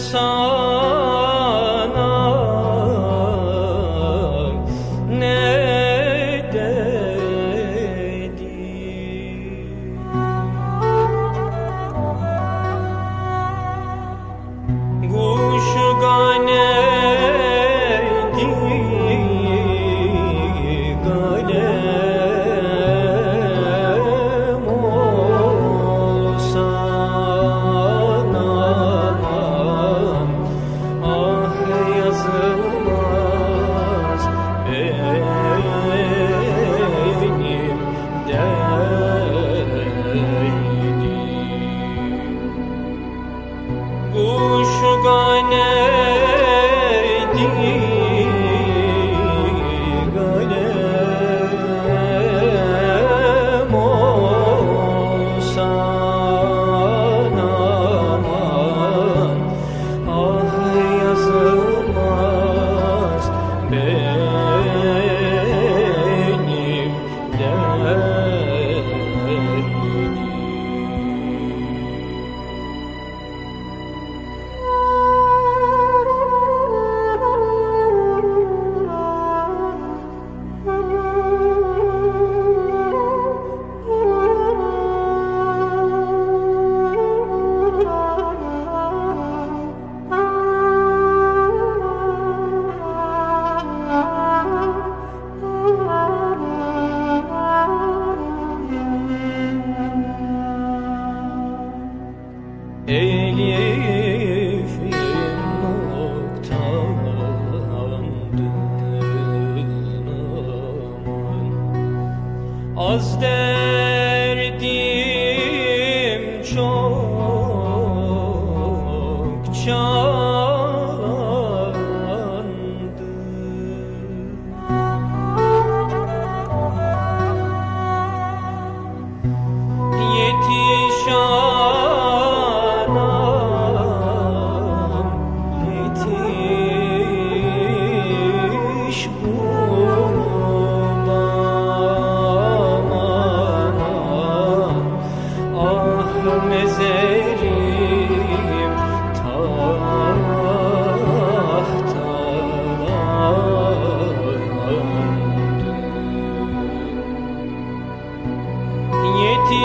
song. Elif'im noktalandı aman. Az derdim çok çalandı ti